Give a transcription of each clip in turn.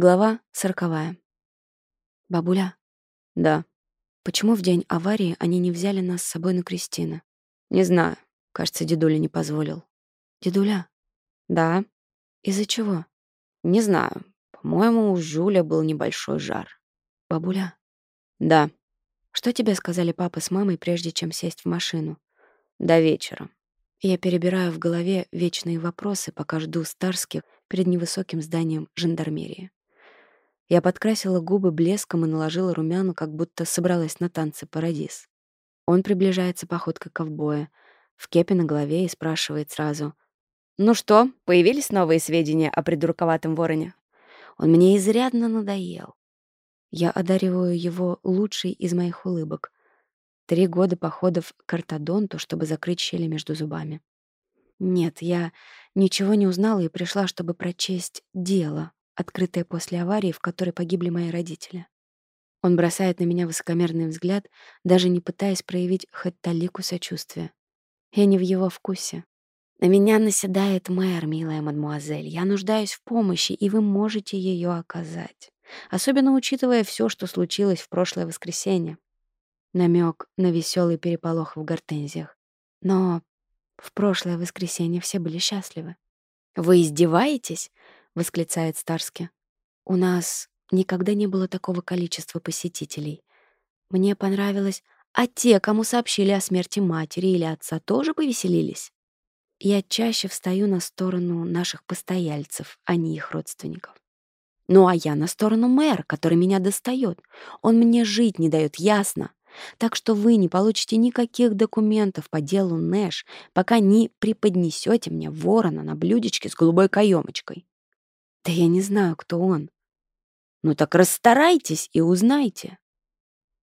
Глава сороковая. «Бабуля?» «Да». «Почему в день аварии они не взяли нас с собой на Кристина?» «Не знаю. Кажется, дедуля не позволил». «Дедуля?» «Да». «Из-за чего?» «Не знаю. По-моему, у Жюля был небольшой жар». «Бабуля?» «Да». «Что тебе сказали папа с мамой, прежде чем сесть в машину?» «До вечера». Я перебираю в голове вечные вопросы, пока жду Старских перед невысоким зданием жандармерии. Я подкрасила губы блеском и наложила румяну, как будто собралась на танцы парадиз. Он приближается походкой ковбоя, в кепе на голове и спрашивает сразу. «Ну что, появились новые сведения о придурковатом вороне?» Он мне изрядно надоел. Я одариваю его лучшей из моих улыбок. Три года походов к ортодонту, чтобы закрыть щели между зубами. Нет, я ничего не узнала и пришла, чтобы прочесть дело открытая после аварии, в которой погибли мои родители. Он бросает на меня высокомерный взгляд, даже не пытаясь проявить хоть талику сочувствия. Я не в его вкусе. На меня наседает мэр, милая мадмуазель. Я нуждаюсь в помощи, и вы можете ее оказать. Особенно учитывая все, что случилось в прошлое воскресенье. Намек на веселый переполох в гортензиях. Но в прошлое воскресенье все были счастливы. «Вы издеваетесь?» восклицает Старски. У нас никогда не было такого количества посетителей. Мне понравилось, а те, кому сообщили о смерти матери или отца, тоже повеселились. Я чаще встаю на сторону наших постояльцев, а не их родственников. Ну а я на сторону мэра, который меня достает. Он мне жить не дает, ясно. Так что вы не получите никаких документов по делу Нэш, пока не преподнесете мне ворона на блюдечке с голубой каемочкой. «Да я не знаю, кто он». «Ну так расстарайтесь и узнайте».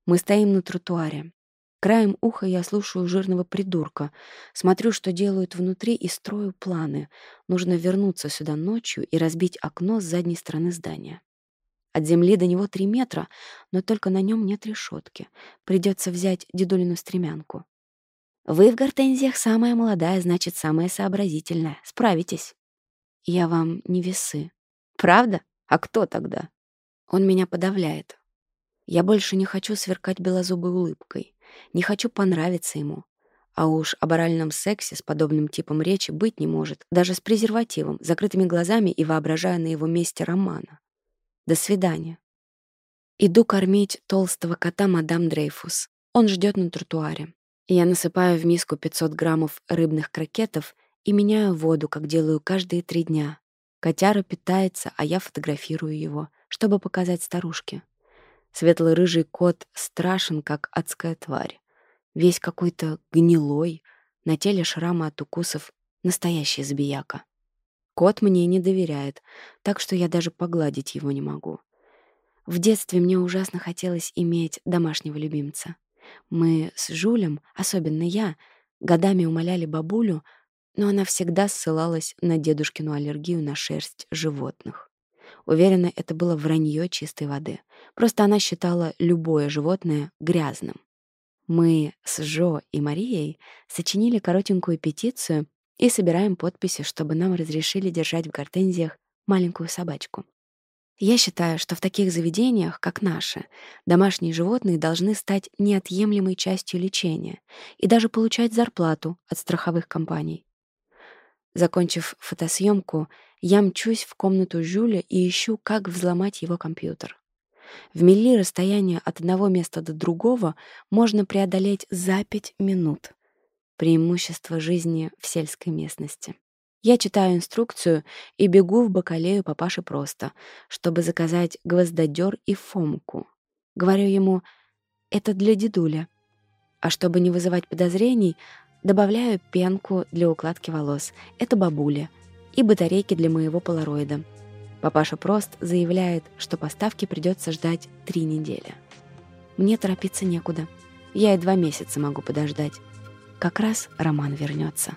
Мы стоим на тротуаре. Краем уха я слушаю жирного придурка, смотрю, что делают внутри и строю планы. Нужно вернуться сюда ночью и разбить окно с задней стороны здания. От земли до него три метра, но только на нем нет решетки. Придется взять дедулину стремянку. Вы в гортензиях самая молодая, значит, самая сообразительная. Справитесь. Я вам не весы. Правда? А кто тогда? Он меня подавляет. Я больше не хочу сверкать белозубой улыбкой, не хочу понравиться ему. А уж о оральном сексе с подобным типом речи быть не может, даже с презервативом, закрытыми глазами и воображая на его месте романа. До свидания. Иду кормить толстого кота мадам Дрейфус. Он ждет на тротуаре. Я насыпаю в миску 500 граммов рыбных крокетов и меняю воду, как делаю каждые три дня. Котяра питается, а я фотографирую его, чтобы показать старушке. Светло-рыжий кот страшен, как адская тварь. Весь какой-то гнилой, на теле шрамы от укусов настоящий забияка. Кот мне не доверяет, так что я даже погладить его не могу. В детстве мне ужасно хотелось иметь домашнего любимца. Мы с Жулем, особенно я, годами умоляли бабулю, но она всегда ссылалась на дедушкину аллергию на шерсть животных. Уверена, это было вранье чистой воды. Просто она считала любое животное грязным. Мы с Жо и Марией сочинили коротенькую петицию и собираем подписи, чтобы нам разрешили держать в гортензиях маленькую собачку. Я считаю, что в таких заведениях, как наши, домашние животные должны стать неотъемлемой частью лечения и даже получать зарплату от страховых компаний. Закончив фотосъемку, я мчусь в комнату Жюля и ищу, как взломать его компьютер. В милли расстояние от одного места до другого можно преодолеть за пять минут. Преимущество жизни в сельской местности. Я читаю инструкцию и бегу в бакалею папаше просто, чтобы заказать гвоздодер и фомку. Говорю ему «это для дедуля». А чтобы не вызывать подозрений, Добавляю пенку для укладки волос. Это бабуля. И батарейки для моего полароида. Папаша Прост заявляет, что поставки придется ждать три недели. Мне торопиться некуда. Я и два месяца могу подождать. Как раз Роман вернется.